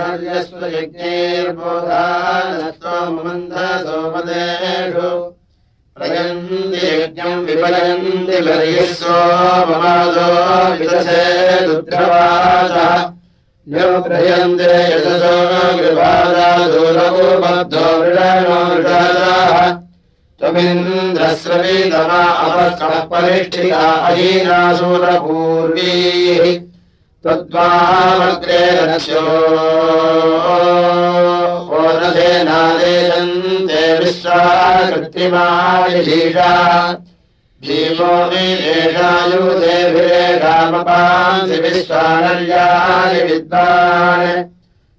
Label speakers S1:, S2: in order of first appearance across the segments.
S1: हर्यस्व यज्ञैर्बोधानस्त्वमन्धसोमदेषु प्रयन्ति यज्ञम् विपयन्ति बर्हिस्वो ममादो विदसे रुद्रवाचः प्रयन्ते यशसो गृहादादूरवो बद्धो मृडानो मृडादाः परिष्ठिता अहीनासुरपूर्वीः त्वद्वामग्रे रस्यो ओरसेनादेशन्ते विश्वा कृत्रिमायशीषा भीमो विदेशायुधेभिरेषामपांसि विश्वानर्यानि विद्वान्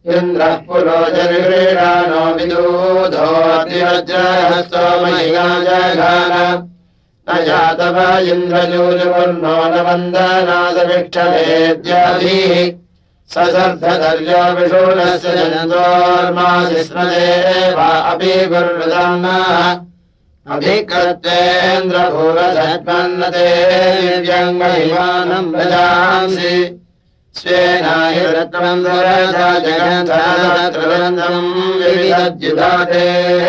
S1: इन्द्रः पुरोजनिक्रीडानो विदूधोऽतिवज्रहस्तोमहिगाजघान न जातव इन्द्रजूजवर्णो न वन्दनादविक्षलेद्याभिः ससर्धर्यो विषूणस्य जनतोर्मासि स्मदेवा अपि गुरुदन्नः अभिकर्तेन्द्रभूरधन्नते दिव्यङ्गहिमानम् भजांसि जगन्धात्रबन्धम् विविधद्युधातेः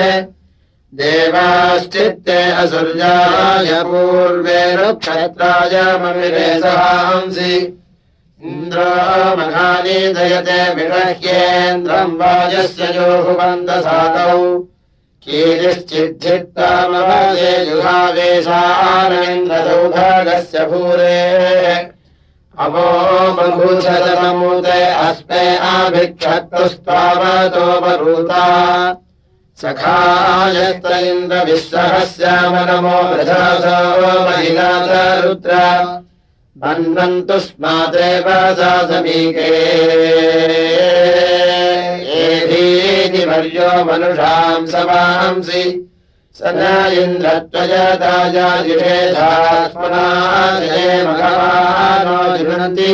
S1: देवाश्चित्ते असुर्याय पूर्वे रुक्षत्राय ममिरे सहांसि इन्द्रो मघानि दयते विरह्येन्द्रम् वाजस्य जोहुवन्दसादौ कीरिश्चिद्धित्तामवादे जुहावेशानन्द्रसौभागस्य भूरेः अवो बभूषतमूते अस्मे आभिक्षत्तुस्तावतोपरूता सखायस्त इन्द्रविश्वहस्यामनमो रथासो महिनाथ रुद्र। बन्वन्तु स्मादेव सा समीके। एधीति वर्यो मनुषाम् समांसि स इन्द्रत्वजताजाजिषेधात्मनाजये मघवानो जुनन्ति।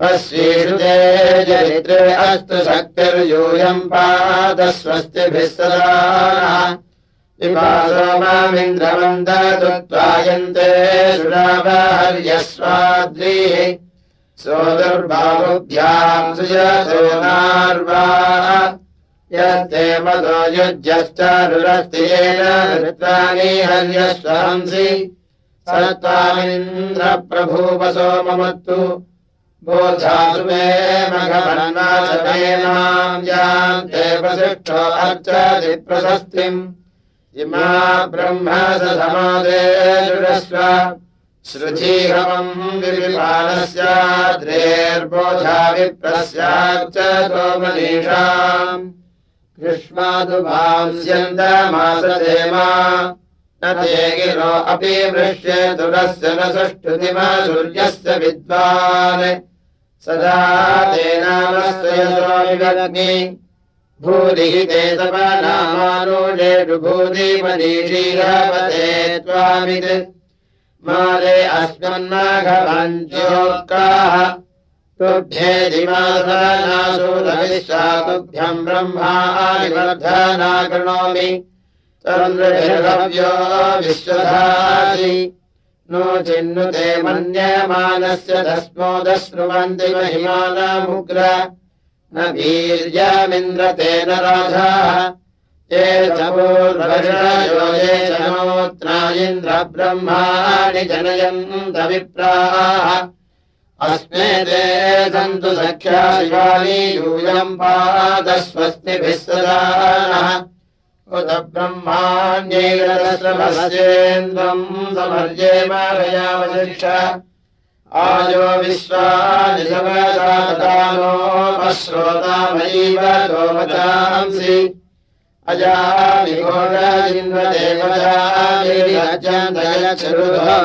S1: पश्येषुते चरित्रे अस्तु शक्तिर्यूयम् पादस्वस्तिभिः सदा इमासोमामिन्द्रवन्दत्वायन्ते सुरावहर्यस्वाद्रीः। सोदुर्बाहुभ्याम् सुजतो नार्वा यस्ते मदो युज्यश्चारुरस्तेन ऋतानि हर्यस्वांसि स त्वामिन्द्रप्रभूपसो ममत्तु। बोधासु मे मघवन्नाशमेनाम् यान्ते प्रशिष्टो अर्चति प्रशस्तिम् इमा ब्रह्म स समादेजुरस्व श्रुधीहमम् विपालस्याद्रेर्बोधा विप्रस्याच्च गोमनीषाम् ग्रीष्मादुभांस्यन्तमासदेमा न ते गिरो अपि वृष्ये दुरस्य न सुष्ठुतिमा सूर्यस्य विद्वान्। सदा ते तपनामानुषेषु भूरिमनीषीरपते त्वामित्। मारे अस्मन्नाघवञ्चोक्ताः तुभ्यम् ब्रह्मानिवर्धना कृणोमि नो चिन्नुते मन्यमानस्य दस्मोदश्नुवन्ति महिमानमुग्र। न वीर्यमिन्द्रतेन राधाः। ये चमूर्वर्षयो ये चनोत्रा इन्द्रब्रह्माणि जनयन्त विप्राः अस्मे ते सन्तु सख्या शिवानि यूयम् पादस्वस्तिभिः सदा नः। उत ब्रह्माण्यैरसमस्येन्द्रम् समर्ये मारयावशिक्ष आयो विश्वानि समसादानोपश्रोतामैव गोमतांसि अजामिघोषाजिन्वदेवजामिरजन्तयच्छुरुधो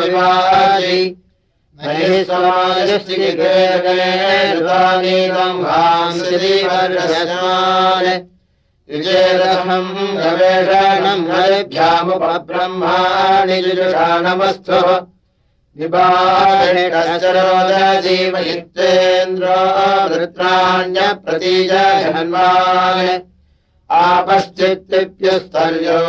S1: विजेरथम् गवेषणम् हरिभ्यामुपब्रह्माणि जुषाणमस्थो विभागणिकश्चरोदजीवयित्वेन्द्रो वृत्राण्यप्रतीजन्वान् आपश्चित्तिप्युस्तर्यो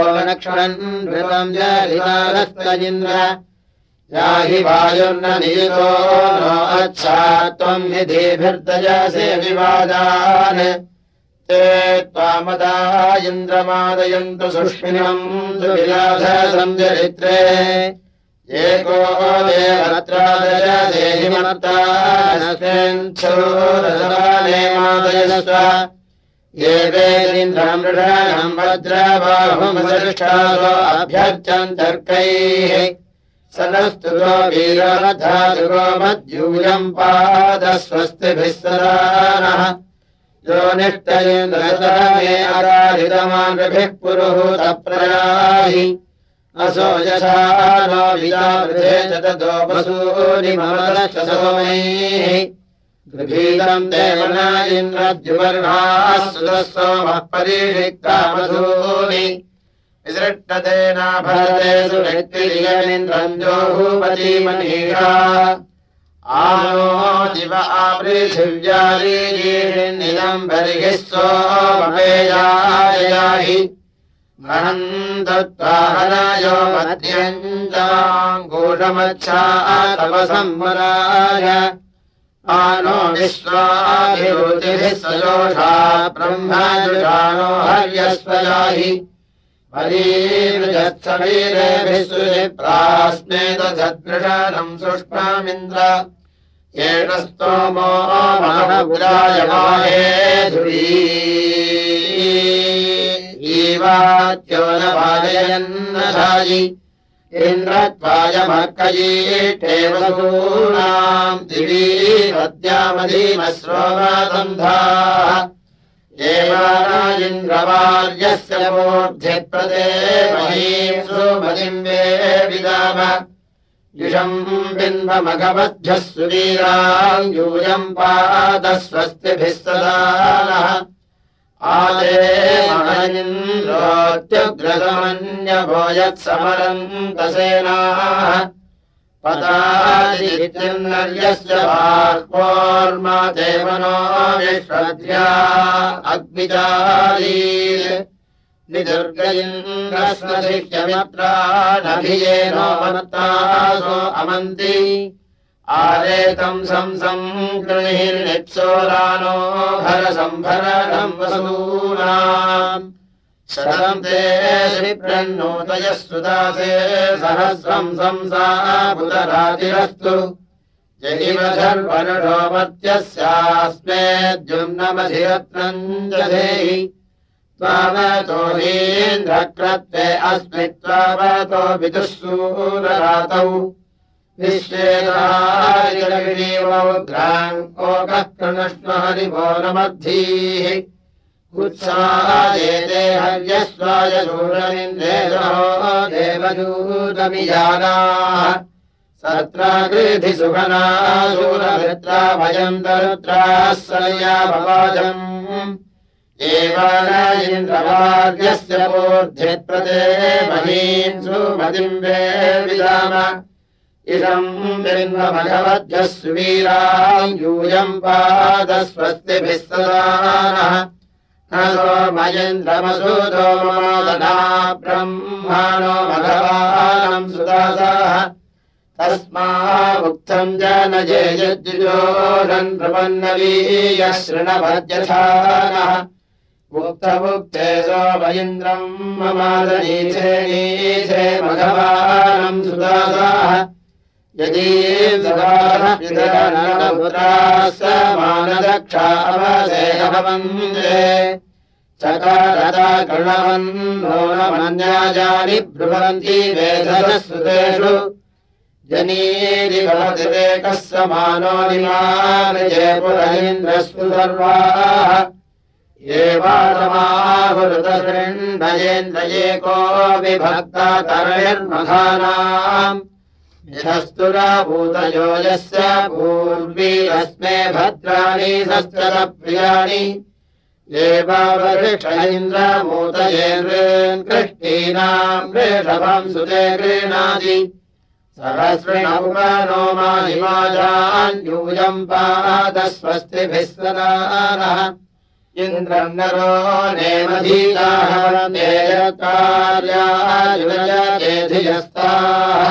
S1: ओनक्षणम् जलितारस्त इन्द्र याहि वायुर्न नियुतो नो अच्छा त्वम् निधिभिर्दयसे विवादान्। ते त्वामदा इन्द्रमादयन्तु सुष्मिनम् एको ये वेदिन्द्रमृषाणम् वज्रबाहुमसृष्टासो अभ्यर्चन्तर्कैः सनस्तुतो वीररथादुरो मद्यूयम् पादस्वस्तिभिः सदा नः यो निष्ठयेन्द्रमे अराधितमानृभिः पुरुहूतप्रयाहि असो यशा नो विदावृधे च ततो वसूनिमलश्च सोमैः गृहीतम् देवन इन्द्रद्युवर्णाः सुतः सोमः परीक्षिक्तामधूनि विसृष्टतेनाभरते सुनिर्तिरियमिन्द्रम् जोहूपति मनीषा आनो दिव आपृथिव्यारीनिदम् बर्हिः सोमपेयायाहि दत्ताहरायो मध्यञ्जाङ्गूढमच्छा तव संवराय आनो विश्वाभिरुतिभिः सजोषा ब्रह्मजुषाणो हर्यस्वयाहि परीर्जत्सवीरेभिः सुजिप्रास्मे दधदृशनम् सुष्मामिन्द्र। येन स्तोमो महपुरायमाहे धुरी दिवीरद्यामधीमश्रोमादन्धाः एवाराजिन्द्रवार्यस्य मूर्ध्यत्पदे महीम् सुमतिम् वे विदाम। युषम् बिम्बमघवध्यः सुवीराङ्यूयम् पादस्वस्तिभिः सदा नः महनिन्द्रोत्युग्रसमन्यभो यत्समरम् तसेनाः पदादित्यस्य बाह्वोर्मा देवनो विश्वद्या अग्निचारी निदुर्गयिन्द्रस्वधिक्यमित्रानभियेनो मत्तासो अमन्ति आरेतम् संसम् गृहिर्निप्सोरानो भरसम्भरणम् वसूनाम् शतम् ते श्रीप्रन्नोतयः सुदासे सहस्रम् संसाबुतरातिरस्तु यदिव धर्वरुषो मत्यस्यास्मेद्युम्नमधिरत्नम् दधेहि त्वावतो हीन्द्रक्रत्वे अस्मि त्वावतो विदुःसूररातौ हरिभो नमद्धीः उत्सादेते हर्यस्वाय शूरमिन्द्रेशो देवदूतमिजानाः सत्रागृधि सुखना शूरभृत्रा भयम् दरुद्राः सया भवाजम् इन्द्रवाद्यस्य मूर्ध्यत्प्रदे महीम् सुमतिम् वे विदाम इदम् सुवीराम् यूयम् पादस्वस्तिभिः सदा नः न सोमयेन्द्रमसूदो मोदना ब्रह्माणो मघवानम् सुदासाः। तस्मामुक्तम् जनजे यज्जुजोरन् प्रपन्नवीयः शृणभद्यथा नः मुक्तमुक्ते सोमयिन्द्रम् ममादनीथे नीथे मघवानम् सुदासाः यदि समानदक्षावसेहवन्दे चकारदा कृणवन्नो न मन्याजानि ब्रुवन्ति निमाजयपुरैन्द्रस्तु सर्वाः। एवारमाहुरुतशृण्डयेन्द्रयेको विभक्ता तरणिर्मघानाम् यथस्तुराभूतयो यस्य पूर्वीरस्मे भद्राणि सस्तरप्रियाणि एवावरिष्ठ इन्द्रमूतये कृष्टीनाम् वृषभम् सुते गृह्णाति। सहस्रिणौमानो माहिमाजान्यूयम् पादस्वस्तिभिः सदानः इन्द्रम् नरो नेमधीतार्यायुजयेधियस्ताः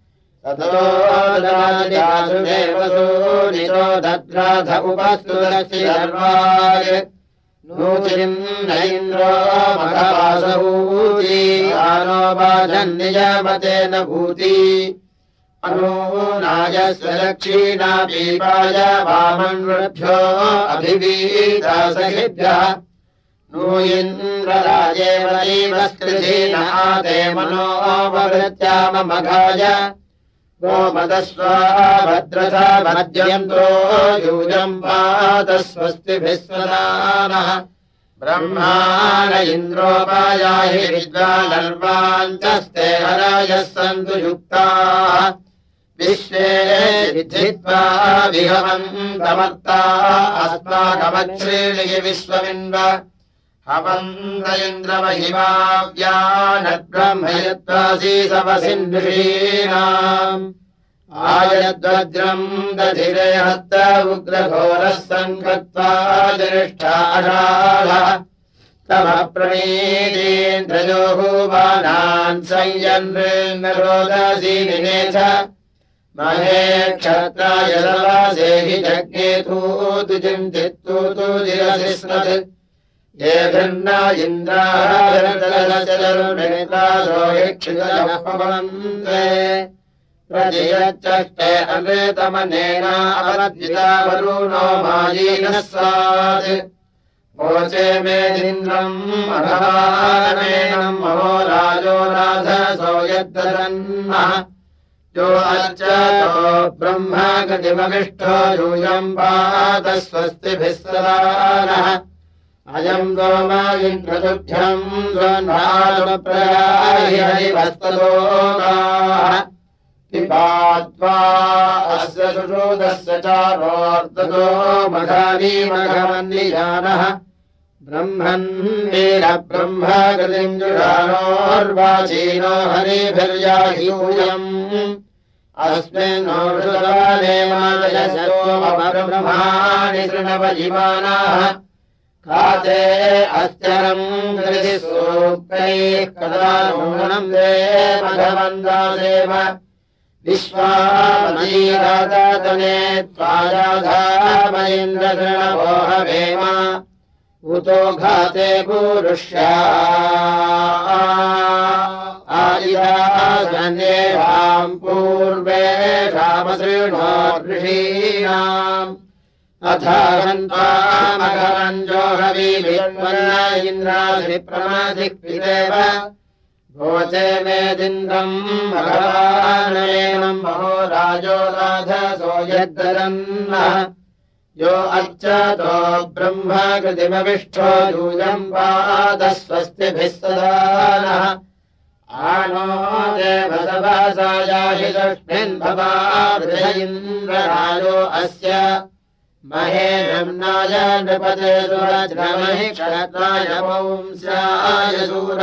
S1: ततो राजासुदेवसूनितो दद्राध उपस्तुरसि सर्वाय। नूचिम् न इन्द्रो मघवासभूति आनो बाधन्नियमतेन भूति। अनूनायस्य लक्षीणा पीपाय वामन्वृभ्यो अभिवीदासहिभ्यः नो इन्द्रराजेव स्कृधीन आदे मनोऽवृत्याममघाय स्वदानः ब्रह्माण इन्द्रोपायाहि विद्वानर्वाञ्चस्ते हरायः सन्तु युक्ताः। विश्वे विद्धित्वा विहवन्तमर्ता। अस्माकमच्छ्रेणि विश्वमिन्व हवन्त इन्द्रमहिमाव्यानद्ब्रह्मयत्वासी सवसिन्धृषीणाम् आयद्वज्रम् दधिरे हस्त उग्रघोरः सङ्कृत्वा दृष्टाषाढः तव प्रणीतीन्द्रयोः बाणान् संयन्नरोदसी निनेथ महे क्षत्राय सवासेहि जज्ञेतूतु चिन्तित्तूतु दिरसि स्मत् प्रजयच्चष्टे अमृतमनेना अवद्विता वरुणो मायीनः स्यात् मोचे मेदिन्द्रम् अघवानमेनम् महो राजो राधसो यद्दन्नः यो अर्चतो ब्रह्म गतिमविष्टो यूयम् पादस्वस्तिभिः सदानः अयम् गोमा इन्द्रतुभ्यम् स्वन्धालप्रयाहिहरिवस्तदोगाः पिबात्वा अस्य सुषोदस्य चारोर्दतो मघानी मघवन्निजानः ब्रह्मन् वीरब्रह्म गतिम् जुषाणोर्वाचीनो हरिभिर्याह्यूयम् अस्मिन्नोषुदाने मालयसोमब्रह्माणि शृणवजिमानाः काते कृति सूक्तैः कदा नूनम् दे मघवन्दासेव विश्वामदीरातने त्वाराधामयिन्द्रशृणवोहवेम उतो घाते पूरुष्या। आदिरासन्देवाम् पूर्वेषामसृणो ऋषीणाम् भोचे मेदिन्द्रम् भगवानयनम् महो राजो राधसो यद्दरन्नः यो अर्चतो ब्रह्म कृतिमविष्ठो यूयम् आनो देवसवासायाहि तस्मिन् भवादृश इन्द्रराजो अस्य महे सुरज्रमहि क्षत्राय पुंस्याय सूर।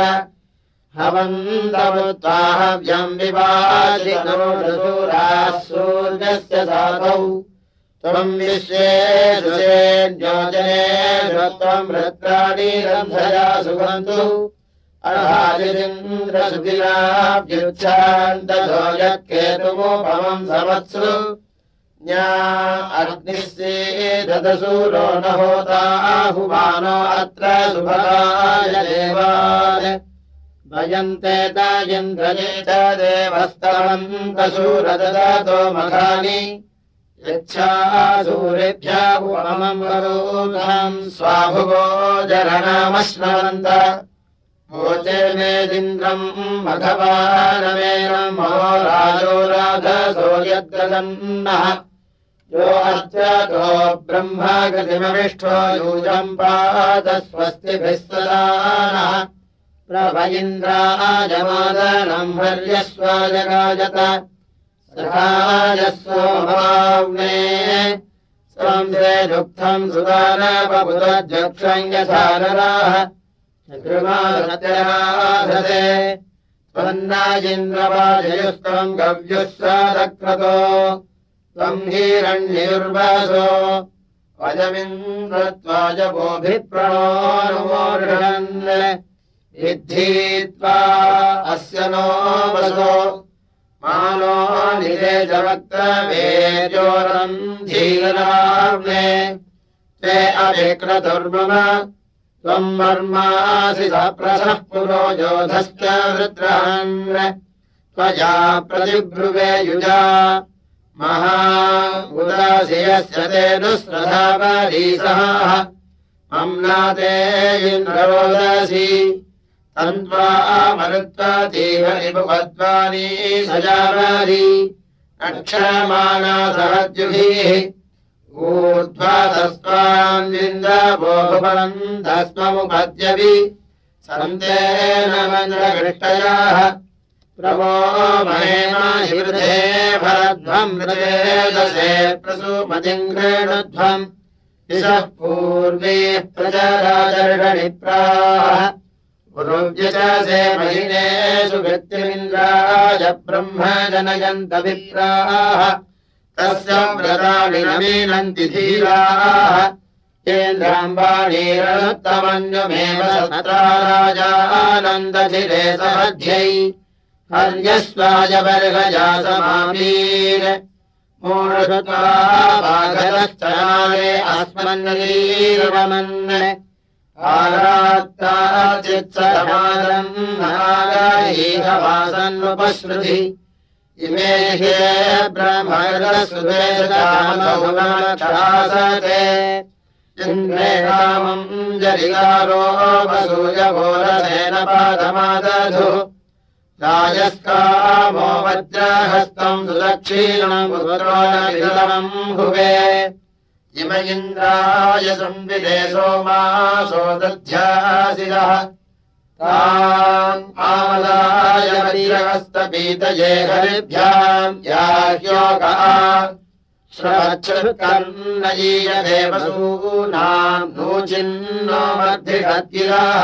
S1: हवन्तमुत्ताहव्यम् विवादिनोषसूराः सूर्यस्य साधौ। त्वम् विश्वेषुसेन्योजनेषु त्वम् वृत्राणि रन्धया सुगन्तु अर्हादिरिन्द्रसुगिराभ्युच्छान्ततो यत्केतुमुपमम् समत्सु ज्ञा अग्निः सीदसूरो न होताहुमानो अत्र सुभगाय देवाय। भजन्ते तायन्द्रये च देवस्तवन्तसूरददातो मघानि। यच्छासूरेभ्यः उपमम् वरोधाम् स्वाभुवो जरणामश्नवन्त। भोजे मेदिन्द्रम् मघवानमेनम् महो राजो राधसो यद्गदन्नः यो अर्चतो ब्रह्मगतिमविष्ठो यूजम् पाद स्वस्तिभिः सदानः प्रभ इन्द्राजमादनम् हर्यस्वाजगाजत सखायस्वभाव्ने संसे दुःखम् सुदानपबुदध्यक्षम् यथा नराः कृमासत्यराधते त्वन्नाजिन्द्रवाजयुस्तम् गव्युः त्वम् हीरण्युर्वासो वजमिन्द्रत्वाजपोऽभिप्रणोरुमोर्हन् विद्धीत्वा अस्य नो वसो मानो निरे च वक्तवेजोरम् धीराग्ने ते अभिक्रतुर्मम त्वम् वर्मासि स प्रसः पुरो योधश्च वृद्रहन् त्वया प्रतिब्रुवे युजा महा उदासि यस्य ते दुःस्रधावरीसः अम्नाते इन्द्रोदसि तन्त्वा मरुत्वातीव निपुपद्वानी सजावारी रक्षमाणा सहद्युभिः ऊर्ध्वा तस्त्वान्विन्द्रभोभवन्तस्त्वमुपद्यवि सन्तेन मन्द्रकृष्टयाः भरध्वम् पूर्वीः प्रजरादर्शनिप्राः पुरुव्यचासे महिनेषु वृत्तिमिन्द्राय ब्रह्म जनयन्तभिप्राः। तस्य व्रतानि नमीनन्ति धीराः। केन्द्राम्बाणीरनुत्तमन्युमेव सत्रा राजानन्दधिरे सहध्यै हर्यस्वाय समामीर बाघतश्चनारे अस्मन्नीरमन् आरात्ताचित्समादम् नागाहीहवासन्नुपश्रुति इमे ह्ये ब्रह्मरसुवेदामभुवनक्षासते इन्द्रे रामम् जरिकारो वसूयघोरसेन पादमादधु राजस्कामो वज्रहस्तम् सुदक्षिणम् भुवे। इम इन्द्राय संविदे सोमासो दध्यासिरः ताम् आमदाय वज्रहस्तपीतये हरिभ्याम् याह्योगा। श्रवच्छुकर्णयीयदेवसूनाम् नूचिन्नो मध्यगद्गिराः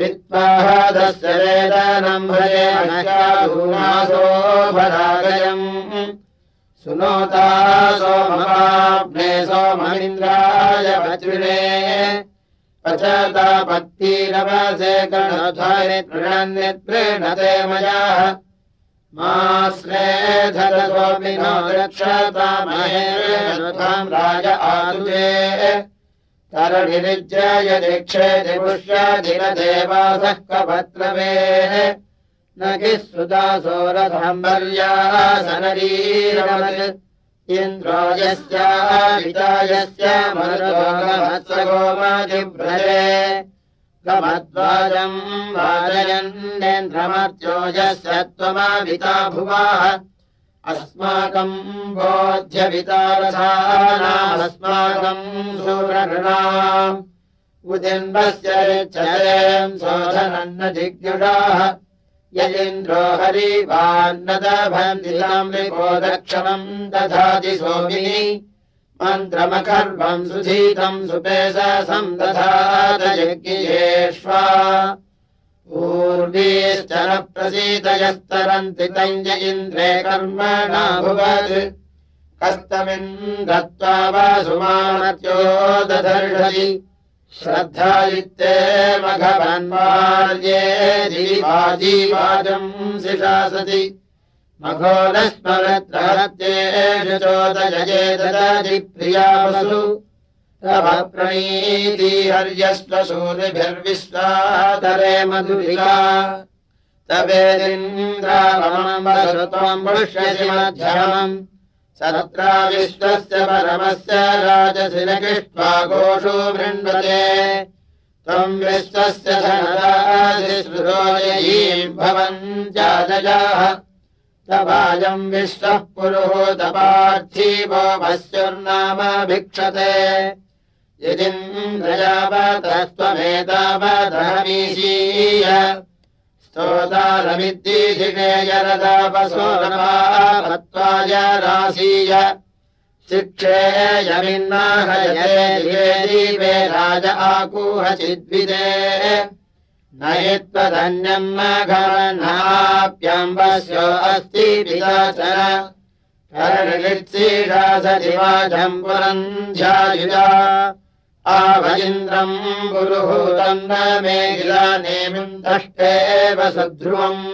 S1: वित्पादस्य वेदानम् भजेमूमासोभरागयम् सुनोता सोमपाप्ने सोममिन्द्राय पृथिविने पचता पत्तीरवसे गणध्वनि प्रणन्य प्रणते मा श्रेधरसोऽपि नो रक्षतामहेर्ध्वाम् राज आदुजे दीक्षेति पुष्याधिरदेवासः कपत्रवेः न हि सुदासोरथम्बर्यासनरीरवत् इन्द्रो यस्यायस्य मरुतोगमत्सगोमजिभ्रजे गमद्वाजम् वाजयन्नेन्द्रमर्त्यो यस्य त्वमाविता भुवाः अस्माकम् बोध्यवितारसानामस्माकम् सूरणृणाम् उदिम्बस्य ऋच्छयम् शोधनन्न जिज्ञुषाः। यजिन्द्रो हरिवान्नदभन्दिलाम् रिपो दक्षणम् दधाति सोमिनि। मन्त्रमखर्वम् सुधीतम् सुपेशसम् दधात यज्ञेष्वा न प्रसीदयस्तरन्ति तञ्ज इन्द्रे कर्मणा भुवत्। कस्तमिन्द्रत्वा वासुमानत्यो दधर्षति श्रद्धायुक्ते मघवन्मार्ये जीवाजीवाजम् शिशासति मघोलस्मरत्रहत्येषु चोदयजे ददति प्रियावसु तव प्रणीतिहर्यस्व सूरिभिर्विश्वादरे मधुरिका तवेदिन्द्रावमम् पृष्यसि मध्यमम् सत्रा विश्वस्य परमस्य राजशिलकृष्ट्वा गोषो वृण्वते त्वम् विश्वस्य धनदादिश्रुरोयीम् भवन् जाजाः तवायम् विश्वः पुरुहूतपार्थीवो भस्युर्नाम भिक्षते यदिन्द्रयावतस्त्वमेतावधमीशीय स्तोतारमिद्दीधिषे यरदापसोरत्वाय रासीय शिक्षेयमिन्नाहये दीपे राज आकूहचिद्विदे न त्वधन्यम् घनाप्यम्बस्यो अस्ति पिताचरलित्सीषा सदिवाजम् पुरम् ध्यायुजा आवलिन्द्रम् पुरुहूतम् न मे गिलानेमिम् दष्टेव सध्रुवम्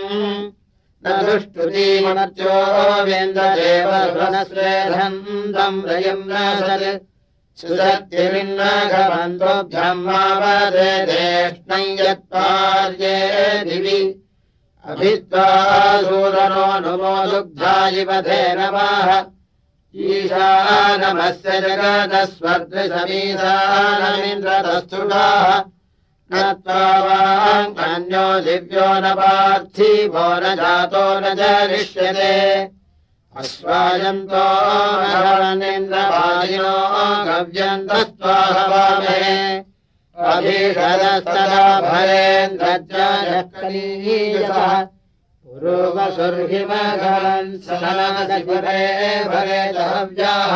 S1: न दुष्टुतीमर्त्यो वेन्ददेव स्वनस्वेधन्तम् रयम् न सत् सुसत्यमिन्नाघवन्तोभ्यम् मावदे देष्णै यत्पार्ये दिवि। अभित्वा सूरनो नुमो दुग्धायिवधे नमः ईशानमस्य जगदस्वर्गसमीशानमिन्द्रतस्तुडाः न त्वावाङ्कन्यो दिव्यो न पार्थिवो न जातो न जनिष्यते अश्वायन्तो निन्द्रवादिनो गव्यन्तस्त्वाहवामे। अभीषदस्तदा भरेन्द्रजायः पुरोवसुर्हिमघवन् सनदशिवरे भरे दहव्याः।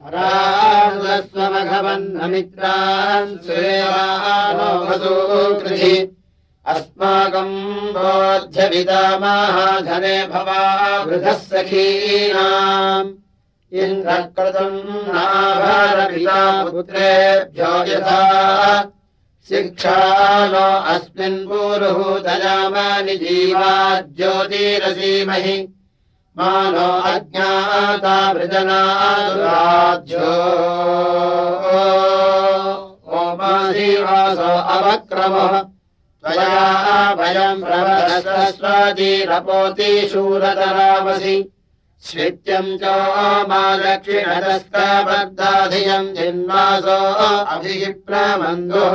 S1: परास्वमघवन्नमित्रान् सुरेवानो वसूकृति अस्माकम् बोध्यविदामाधने भवा वृथः सखीनाम् इन्द्रकृतम् नाभारपिता पुत्रेभ्यो यथा शिक्षा नो अस्मिन् पूरुहूतयामानि जीवा ज्योतिरसीमहि मानो अज्ञाता वृजनाद्यो ओमासीवासो अवक्रमः। त्वया भयम् प्रवदस्वदीरपोति शूरतरावसि। श्वित्यम् च मा दक्षिणदस्कबद्धाधियम् जिन्वासो अभिप्रमन्दुः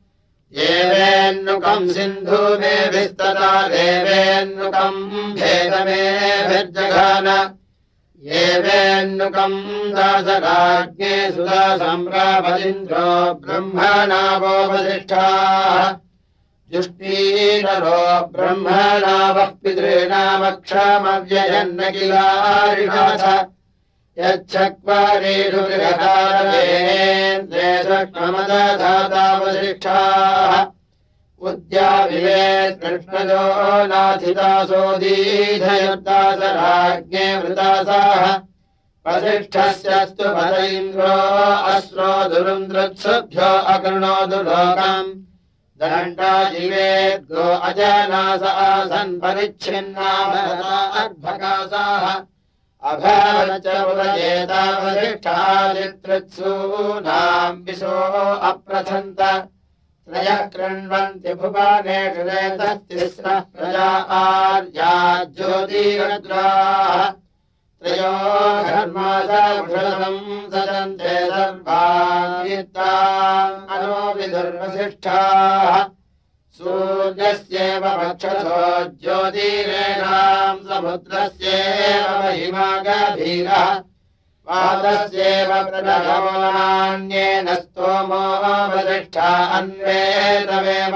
S1: एवेन्नुकम् सिन्धु मेभिस्तदा देवेन्नुकम् भेदमेभिर्जघान। एवेन्नुकम् दासराज्ञे सुधा सम्रापदिन्द्रो ब्रह्मणावो वसिष्ठाः जुष्टीनरो ब्रह्मणावः पितॄणामक्षमव्ययन्न किलारिणाथ यच्छक्वारेषुविरकारेन्द्रेषमदधातावशिष्ठाः उद्याभिवे कृष्णजो नाथितासोदीधयुर्दासराज्ञे वृतासाः वसिष्ठस्यस्तु पद इन्द्रो अश्रो दुरुन्द्रत्सभ्यो अकृणोदु लोकम् दण्डा जीवेद्गो अजनास आसन् परिच्छिन्ना अभवचेतावशिष्ठादितृत्सूनाम् विशो अप्रथन्त। त्रयः कृण्वन्ति भुवानेषु प्रजा आर्या ज्योतिरद्राः। त्रयो घर्मासम् सदन्ते सर्वान्वितानो विदुर्वसिष्ठाः सूर्यस्येव वक्षसो ज्योतिरेणाम् समुद्रस्येव महिमागभीरः। पादस्येव प्रदभवान्येन स्तोमो वसिष्ठा अन्वेतमेव।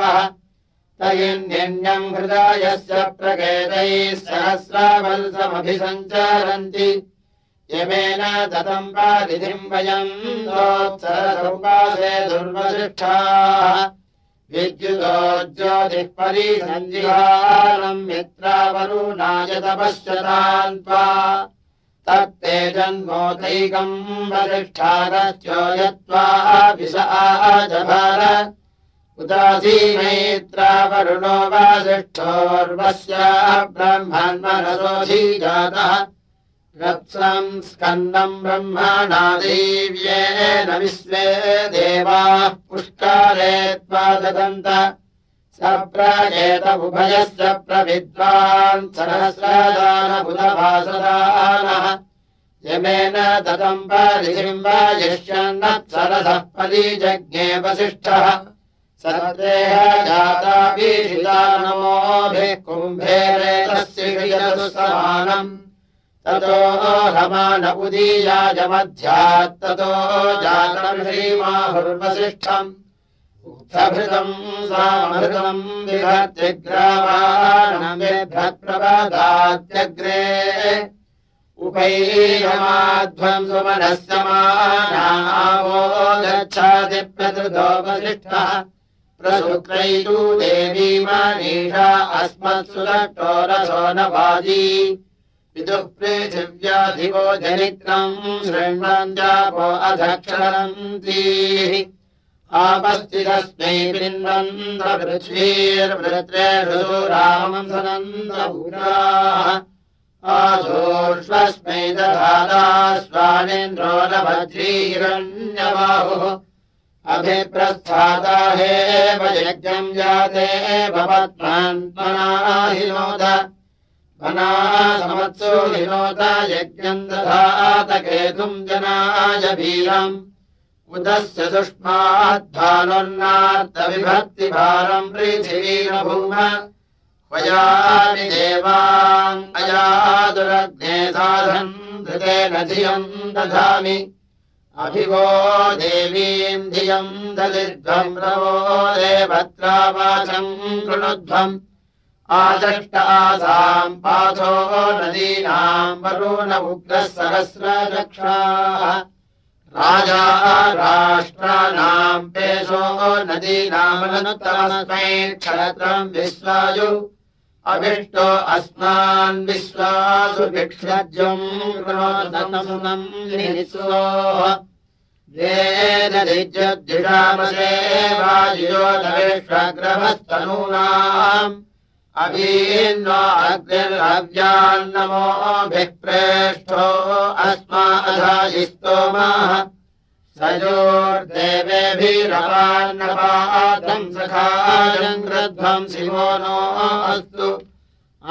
S1: तयिन्यन्यम् हृदयस्य प्रकेतैः सहस्रावल्समभिसञ्चरन्ति। यमेन दतम् पादिधिम् वयम् दोत्सरसौपासे विद्युतो ज्योतिः परिसञ्जिहारम् मित्रावरुणायतपश्यतान् त्वा तत्ते जन्मोदैकम् वसिष्ठारस्यो यत्त्वा विश आजभार। उदासीमैत्रावरुणो वासिष्ठोर्वस्य ब्रह्मन्मनसोऽधि रत्सम् स्कन्दम् ब्रह्मणा देव्येन विश्वे देवाः पुष्कारे त्वा ददन्त। स प्रयेत उभयश्च प्रविद्वान् सहस्रदानबुधभासदानः यमेन ददम् परिम् वायिष्यन्नत्सरसः परिजज्ञे वसिष्ठः। सर्वेह जाताभिषिता नमोभिः कुम्भेरेतस्य ततो रमान उदीयाजमध्यात्ततो जातम् श्रीमाहुर्वसिष्ठम्। उक्थभृतम् सामृतम् विभर्तिग्रावाणमेभ्यप्रपदात्यग्रे उपैयमाध्वम् सुमनस्य मानावो गच्छाति प्रदृतो वसिष्ठः प्रसुक्रैतु देवी मनीषा अस्मत्सुरटोरसो न वाजी पितुः पृथिव्याधिवो जनित्रम् अधक्षरन्तीः। आपस्थितस्मै पिन्वन्द्रपृथ्वीर्वृत्रेषु रामम् सनन्दभूराः आधोष्वस्मै दधादा स्वानेन्द्रो न भद्रीरण्यबाहुः अभिप्रस्थाता हेव यज्ञम् जाते भवत्मान्मना हिनोत यज्ञम् दधात केतुम् जनाय वीरम्। उदस्य सुष्माद्भानुर्नार्तविभक्तिभारम् पृथिवीरभूम त्वयामि देवाम् अयादुरग्ने साधन् धृतेन धियम् दधामि। अभिवो देवीम् धियम् दलिध्वम् रवो देवत्रावाचम् कृणुध्वम् आचष्ट आसाम् पाथो नदीनाम् वरुण उग्रः सहस्रदक्षाः राजा राष्ट्राणाम् पेशो नदीनामनुत्तमस्मै क्षत्रम् विश्वायु। अभिष्टो अस्मान् विश्वासु निःस्वोः वेददिज्यद्युषामसे प्रेष्ठो अस्माधायिस्तोमाः सयोर्देवेभिरवान्नपात्रम् सखायम् ग्रध्वम् शिवो नो अस्तु।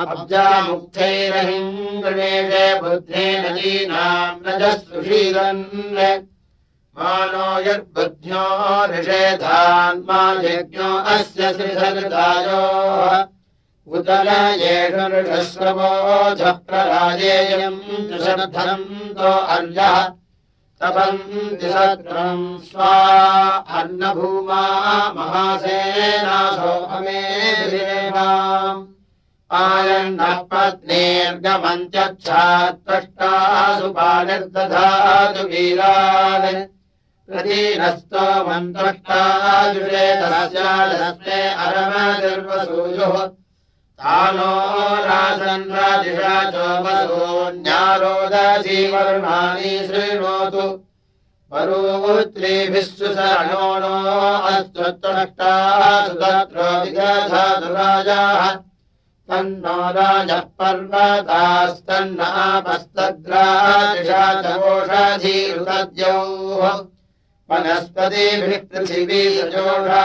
S1: अब्जामुक्थैरहिम् गणेशे बुद्धे नदीनाम् रजः सुशीलन् मानो यद्बुद्ध्यो ऋषेधान्मा यज्ञो अस्य श्रीधृतायोः उदराजेणुरस्रवोऽधप्रराजेयम् दृशनधनन्तो अर्यः। तपन्ति सत्रम् स्वा अन्नभूमा महासेनासो अमेभिरेणाम् आयन्नः पत्नीर्गमन्त्यच्छात्पष्टासु पाणिर्दधातु वीरान्। प्रतीनस्तो मन्त्रष्टाजुरे तानो रासन् राजिषा चोपसून्यारोदसी वर्णानि शृणोतु। वरूत्रीभिः सुसरणो नो अस्तु त्वष्टाः सुतत्रो विदधातु राजाः तन्नो राजः पर्वतास्तन्नापस्तद्राजिषा च ओषधीरुतद्यौः वनस्पतिभिः पृथिवी सजोषा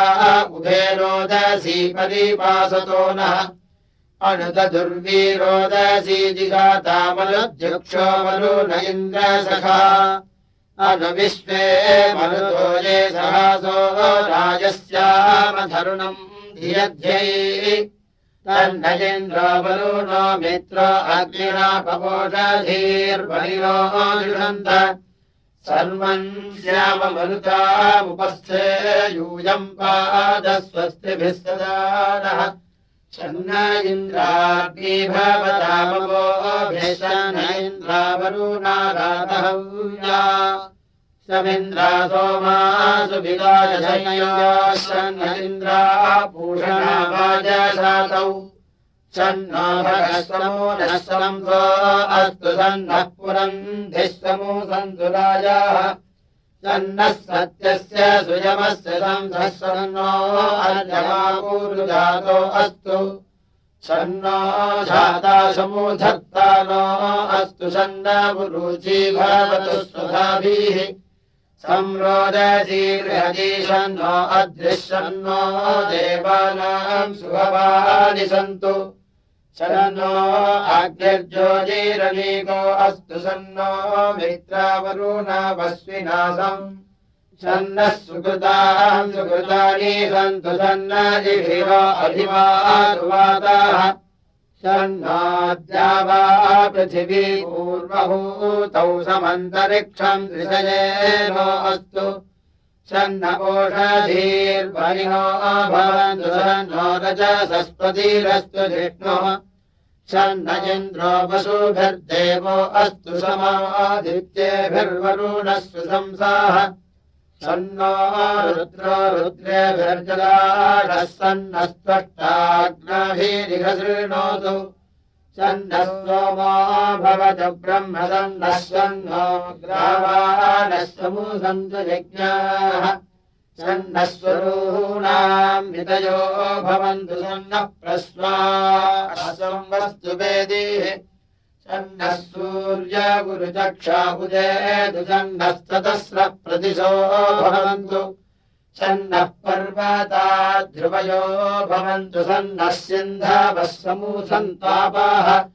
S1: उभे रोदसी परिपासतो नः अनुदुर्वीरोदसी जिगातामनुध्यक्षो मरुन इन्द्रसखा अनुविश्वे मरुतो ये सहसो राजस्यामधरुणम् धियध्यै। तन्नयेन्द्रो वरुणो मित्रो अग्निरापपोषधीर्वरिणो जुषन्त। सर्वम् श्याममरुतामुपस्थे यूयम् पादस्वस्तिभिः सदा नः छन्न इन्द्राग्नि भवतामवो भेषण इन्द्रावरुणाराधव्या समिन्द्रा सोमासु विराजशय्याश्चन्द्राभूषणावाजसातौ सन्नो भगस्तमो नः समो अस्तु सन्नः पुरन्धिस्तमो सन्तु राजाः सन्नः सत्यस्य सुयमस्य संसन्नो अर्यमापूर्जातो अस्तु। सन्नो जाता समूधत्ता नो अस्तु सन्नरुचि भवतु स्वधाभिः संरोदशीर्हदीशन्नो अदृशन्नो देवानाम् सुभवानि सन्तु सन्नो अग्निर्ज्योतिरनीको अस्तु सन्नो मित्रावरुणावस्विनासम्। सन्नः सुकृताम् सुकृतानि सन्तु सन्नजिभिरो अभिमातुवाताः सन्नाद्या वा पृथिवी पूर्वभूतौ समन्तरिक्षम् दृशयेनो अस्तु। सन्न ओषधीर्वरिणो भवन्तु सन्नो रजसस्पतिरस्तु जिष्णुः सन्न इन्द्रो वसुभिर्देवो अस्तु समादित्येभिर्वरुणः सुशंसाः सन्नो रुद्रो रुद्रेभिर्जलाढः सन्नस्त्वष्टाग्नाभिरिहशृणोतु सन्नः सोमो भवतु ब्रह्म सन्नः सन्नो ग्रावाणः समूसन्तु यज्ञाः सन्नः स्वरूणाम् वितयो भवन्तु सन्नः प्रस्वासंवस्तु वेदीः। सन्नः सूर्यगुरुचक्षाबुजे दुसन्नस्ततस्रः प्रतिशो भवन्तु। सन्नः पर्वता ध्रुवयो भवन्तु सन्नः सिन्धवः समूसन्तापाः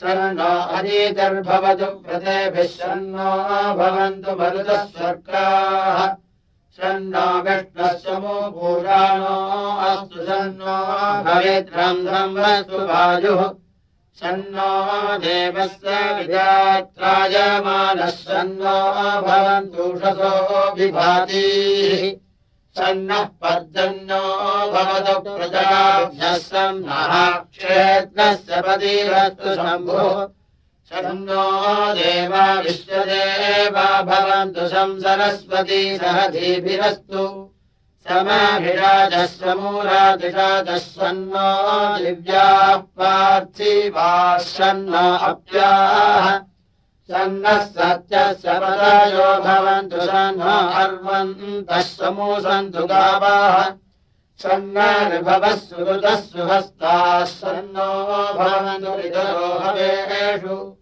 S1: सन्नो अरीतिर्भवतु प्रतेभिः सन्नो भवन्तु मरुतः स्वर्गाः विष्णः समो पुराणो अस्तु सन्नो भवेद्रन्ध्रम् वस्तु वायुः। सन्नो देवस्य विजात्रायमानः सन्नो भवन्तुषसो विभातीः। सन्नः पर्जन्यो भवतु प्रजाभ्यः सन्नः क्षेत्रस्य पतिरस्तु शम्भुः सन्नो देवा विश्वदेवा भवन्तु संसरस्वती सह धीभिरस्तु समाभिराजः समूरादिराजः सन्नो दिव्याः अप्याः। सन्नः सत्यस्य पदायो भवन्तु सन्नो अर्वन्तः समूसन्तु गावाः सन्नर्भवः सुहृतः सुहस्ताः सन्नो भवन्तु विदरो हवेषु।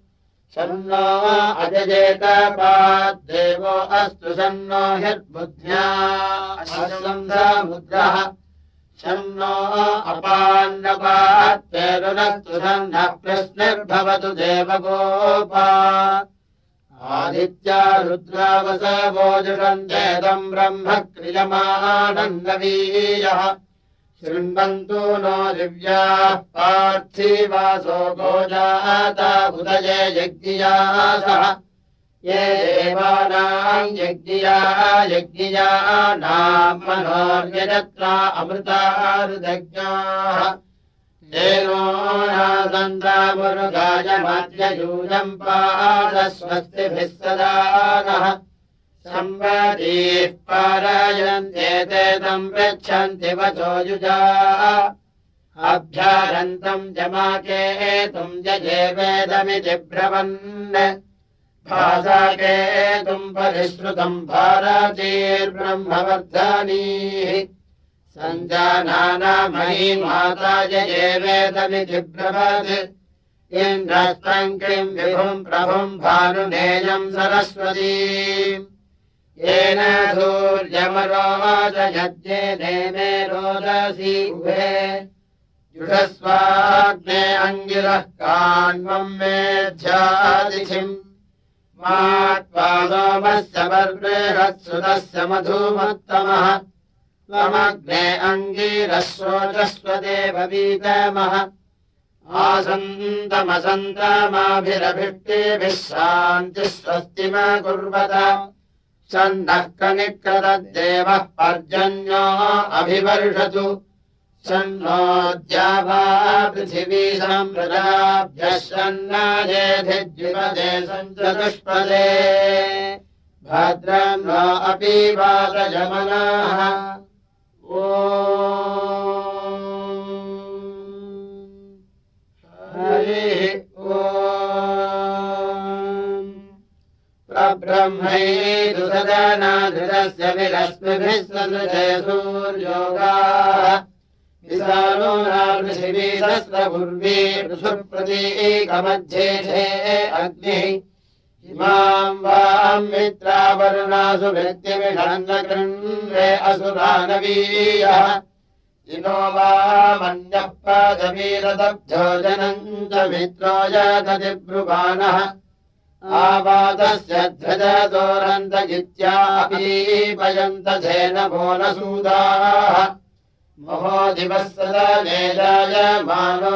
S1: सन्नो अजजेतपाद्देवो अस्तु सन्नो ह्यद्बुद्ध्या। मुद्रः। सन्नो अपान्नपात्तेरुनस्तु सन्नः प्रश्निर्भवतु देवगोपा आदित्या रुद्रावसवोजुषन्तेदम् ब्रह्म क्रियमानन्दवीयः शृण्वन्तु नो दिव्याः पार्थिवासो गोजाता उदये यज्ञियासः ये देवानाम् यज्ञिया यज्ञियानाम् मनोर्यजत्रा अमृतारुदज्ञाः नासन्तामुरुगायमद्ययूयम् पादस्वस्तिभिः सदा नः। संवादीः पारायन्त्येतेदम् पृच्छन्ति वचो युजा। अभ्यारन्तम् जमाकेतुम् जये वेदमिति ब्रवन्। भासाकेतुम् परिश्रुतम् भारतीर्ब्रह्मवर्धानीः सञ्जानामयी माता जये वेदमिति ब्रवत् इन्द्रस्तम् किम् विभुम् प्रभुम् भानुनेयम् सरस्वती। येन सूर्यमरोवाचयज्ञे नेमे रोदसी उभे। जुषस्वाग्ने अङ्गिरः कान्वम् मेध्यादिथिम् मा त्वा सोमस्य बर्बृहत्सुतस्य मधुमत्तमः त्वमग्ने अङ्गिरः शोचस्वदेव वीतमः आसन्तमसन्तमाभिरभिष्टिभिः शान्तिः स्वस्तिमा कुर्वत सन्नः कनिक्रतद्देवः पर्जन्यो अभिवर्षतु। सन्नोद्या वा पृथिवी सम्प्रदाभ्यः सन्नाजेधिद्विपदे सञ्चतुष्पदे। भद्रम् नो अपि वादयमनाः हरिः विरश्मिभिः सदृजय सूर्योगाः विशालो पृथिवी सहस्रपूर्वी पृथुप्रतीकमध्ये अग्निः इनो वामन्यः पादवीरदब्धो जनम् च मित्रो यातदिब्रुवाणः आवादस्य ध्वजदोरन्त इत्यापीपयन्त धेन भोनसूदाः महो दिवः सदा नेजाय मानो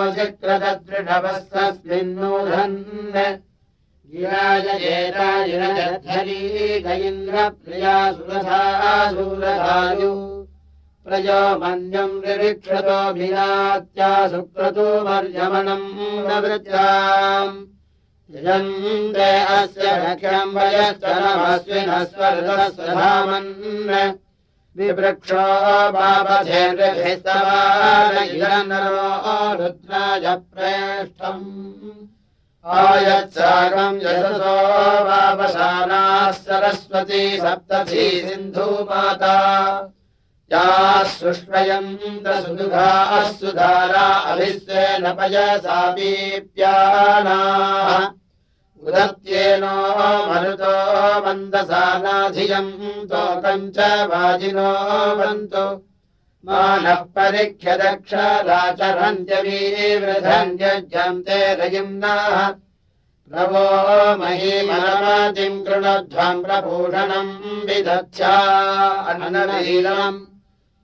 S1: चक्रदृढवस्तस्मिन्नूधन् गिराजयेताजिनजद्धरीगयिन्द्रप्रिया सुरथासूरधायु प्रजो मन्यम् निरीक्षतोऽभिनात्या सुक्रतो वर्जमनम् नवृत्याम् यजन्ते अस्य रक्षम् वयश्चनमस्विनस्वर्धस्वधामन् विवृक्षो बाबधेर्भिस्तवानरो रुद्राय प्रेष्ठम् आयत्सागम् यशसो वावशानाः सरस्वती सप्तधी सिन्धुमाता। याः सुष्वयन्तसुदुघाः सुधारा अभिस्वेन पयसापीप्यानाः। उदत्येनो मरुतो मन्दसानाधियम् तोकम् च वाजिनो वन्तु मानः परिख्य रयिम्नाः प्रभो महीमनमातिम् कृणध्वम् प्रभूषणम् विदध्या। अननलीलम्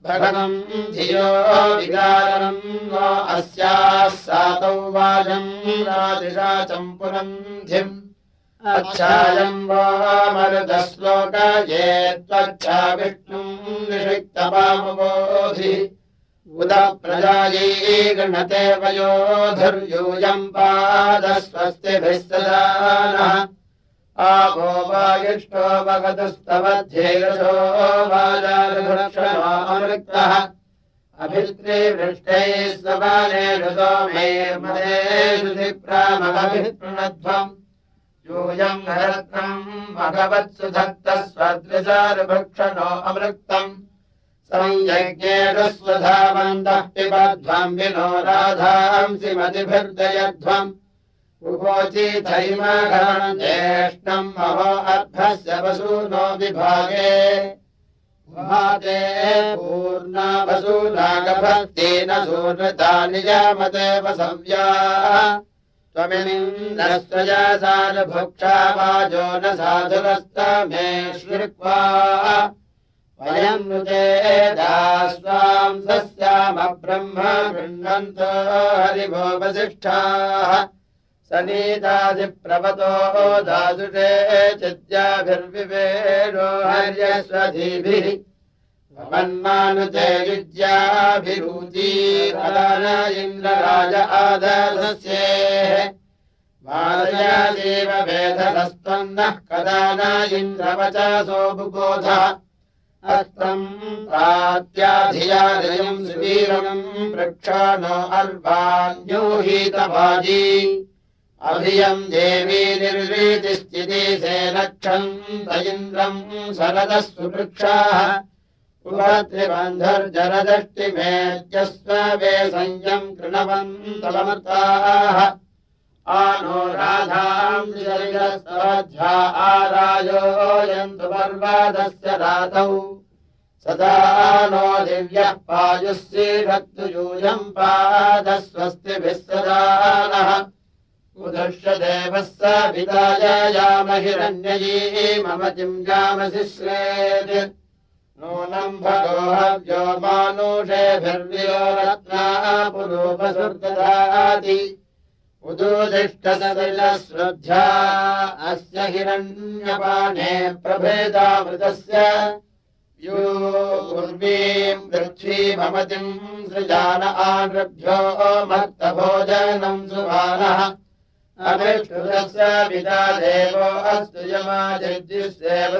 S1: भगवम् धियो विकारम् नो अस्याः सातौ वाजम् रादिशा चम्पुरन्धिम् अच्छायम् वो मरुदश्लोक ये त्वच्छा विष्णुम् निषिक्तवामबोधि उद प्रजायै गणते वयोधुर्यूयम् पादस्वस्तिभिः सदानः। आपो वायुष्टो भगतुस्तवध्येरसो वाजारुभक्षणोऽमृक्तः अभित्रिवृष्टैः स्वबालेषु सोमेर्मदेषु प्रामभिप्रणध्वम् यूयम् हरत्नम् भगवत्सु स्वदृशारुभक्षणो अमृक्तम् स्वधावन्तः पिबध्वम् विनो राधांसि मतिभिर्दयध्वम् उपोचिथैमघनज्येष्ठम् महो अर्धस्य वसूनो विभागे। भाते पूर्णा वसूनागभक्तेन सूनृता निजामते वसव्या सारभुक्षा वाजो न साधुरस्तमे श्रुत्वा। वयम् नुते दास्वाम् सस्यामब्रह्म गृह्णन्तो हरिभो वसिष्ठाः सनीतादिप्रवतो दादुषे चिद्याभिर्विवेणो हर्यस्वधीभिः भवन्मानुते युज्याभिरूतीरान इन्द्रराज आदर्शस्येः मालयादेव वेधनस्त्वन्नः कदा न इन्द्रवचासो बुबोधः अस्तम् प्रात्याधियादयम् सुवीरम् वृक्षाणो अर्वाण्योहीतभाजी अभियम् देवी निर्वीतिस्थिति सेनक्षम् इन्द्रम् शरदः सुवृक्षाः उपत्रिबन्धर्जरदष्टिमेत्यस्वे संयम् कृणवन्तलमताः आनो राधाम् शरीरस्वाध्या आरायो पर्वादस्य रातौ। सदा नो दिव्यः पायुः सीरत्तु यूयम् पादस्वस्तिभिः सदा नः। उदर्श देवः स पिताय यामहिरण्ययी मम किम् यामसि श्रेत् नूनम् भगोहव्यो मानुषेभिर्वियो रत्ना पुरूपसुर्दधाति। उदूदिष्टसलिलश्रद्ध्या अस्य हिरण्यपाणे प्रभेदामृतस्य यो उर्वीम् पृथ्वीमतिम् सृजान आनृभ्यो मत्तभोजनम् सुभानः। अभिष्टुतस्य पिता देवो अस्तु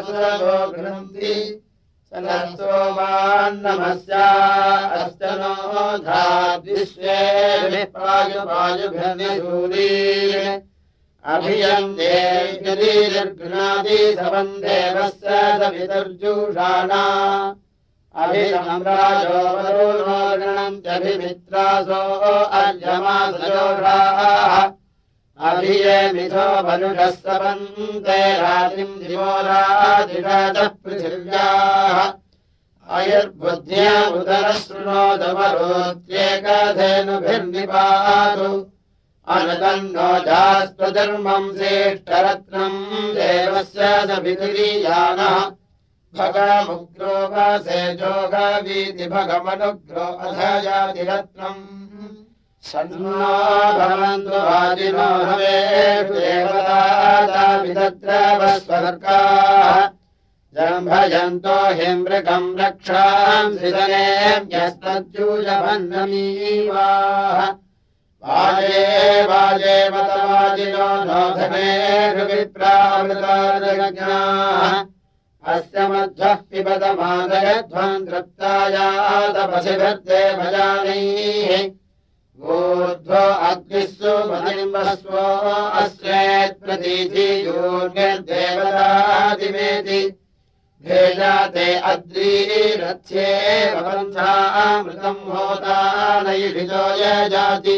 S1: सुरभो गृह्णन्ति मान्नमस्या अस्त नो धाद्विश्वे वायुवायुभिर्निशूरीन् अभियन्ते यदि सवन् देवस्य सवितर्जुषाणा। अभिसम्राजो वरुणोर्गणन्त्यभिमित्रासो अर्यमासजोषाः अभिये मिथो मनुषः सपन्ते रातिम् दिवोरादिराजः पृथिव्याः अयुर्बुद्ध्या उदरशृणोदमरोत्येकधेनुभिर्निपातु अनुतन्नो जास्त्वधर्मम् श्रेष्ठरत्नम् देवस्य सभितिरीयानः भगमुग्रो वासे जोगवीति भगमनुग्रो अधजातिरत्नम् सन्नो भवन्तु वाजिनो हवेषु देवताविदत्र वस्वर्गाः जम्भजन्तो हिमृगम् रक्षाम् सृजनेऽस्मज्जूजभन्नमीवाः वाजे वाजे मतवाजिनो नोधनेर्विप्रामृतादज्ञाः अस्य मध्वः पिबतमादयध्वम् तृप्तायादपशिभर्दे भजानैः ऊर्ध्वो अग्निस्सु मनिम्बस्वो अस्येत्प्रतीतियोर्निर्देवतादिमेति भेजाते अद्रीरथ्ये भवन्थामृतम् होता नैषितो यजाति।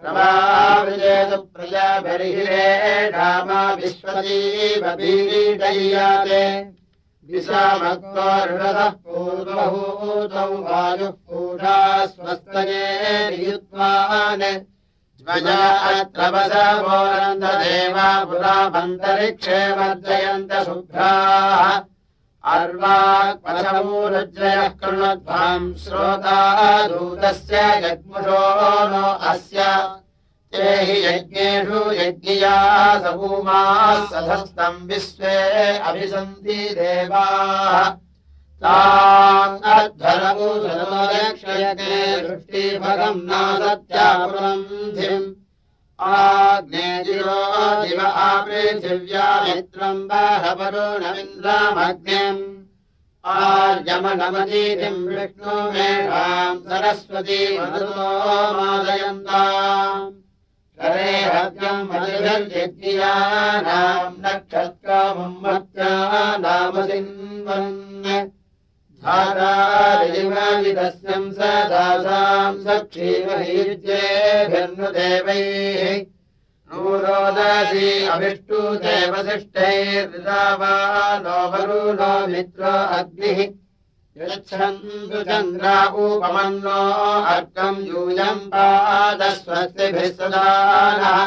S1: प्रवावृजेतु प्रजाभिर्हिरे धामा विश्वतीवीडय्याते विषामत्वरुणतः पूर्वभूतौ वायुः पूषा स्वस्तये युत्वान् ज्वजा अत्र वसवोरन्धदेवा पुरामन्तरिक्षे वर्जयन्त शुभ्राः। अर्वाक्पशमूरुज्रयः कृणध्वाम् श्रोता दूतस्य जग्मुषो नो अस्य। ते हि यज्ञेषु यज्ञिया सभूमाः सधस्तम् विश्वे अभिसन्ति देवाः अध्वरभूषणक्षयज्ञे दृष्टिभगम् नासत्यापुरन्धिम् आग्नेजिरो दिव आपृथिव्या मित्रम् बाहवरुणमिन्द्रामग्निम् आर्यमनमदीतिम् विष्णुमेषाम् सरस्वती मधुरो मादयन्ताम् करे हव्यम् मधुर्यज्ञानाम् नक्षत्रमुम्मत्या नामसिन्वन् धारादिमविदस्यम् स दासाम् सक्षीमहीर्जेभिर्नुदेवैः नूरोदसी अभिष्टु देवशिष्टैर्दा वा नो वरुणो मित्रो अग्निः यच्छन्तु चन्द्रा उपमन्नो अर्कम् यूयम् पादस्वस्तिभिः सदा नः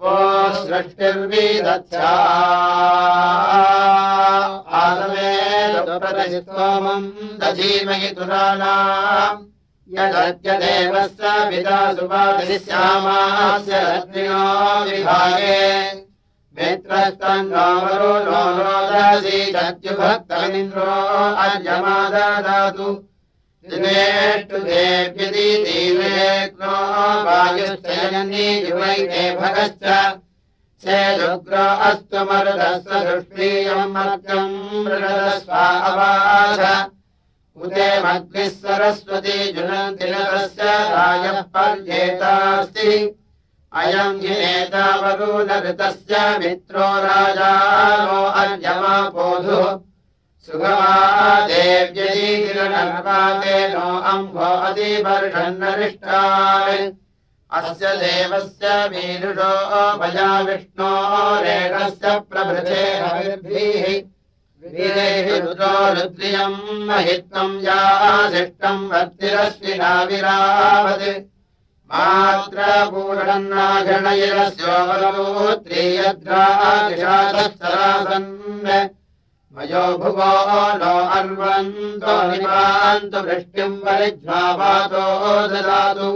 S1: को सृष्टिर्विदच्छा आसमेदप्रतिस्तोमम् दधीमहि तुराणाम्। यदद्य देवस्य पिता सुपादिश्यामास्य रत्निनो विभागे। मित्रस्तन्नो नो दद्युभक्तमिन्द्रो अर्यमाददातु दिनेष्टु देव्यति तीवेग्नो वायुश्चयनी युवैते भगश्च सेदुग्र मग्निः सरस्वती जुनतिलकस्य रायः पर्येतास्ति। अयम् गिनेतावरुणऋतस्य मित्रो राजा नो अर्यमापोधुः सुगमा देव्यजीकिरणपाते नो अम्भो अतिवर्षन्नरिष्टान् अस्य देवस्य मीरुषो भजा विष्णो रेणस्य प्रभृते हविर्भिः वीरैः रुद्रो रुद्रियम् महित्वम् यासिष्टम् वर्तिरश्विना विरावत् मात्रपूरणन्नाघणयरस्योत्रीयद्रादिशासरासन् मयो भुवो नो अर्वन्तो निपान्तु वृष्टिम् परिज्वापातो ददातु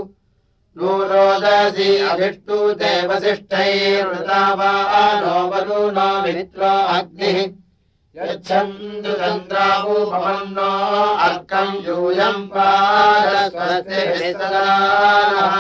S1: नूरोदसि अभिष्टु देवसिष्ठैर्वृता वा नो वरुणो मित्रो अग्निः यच्छन्तु चन्द्रापूपमन्नो अर्कम् यूयम् पादस्वस्तिभिः सदा नः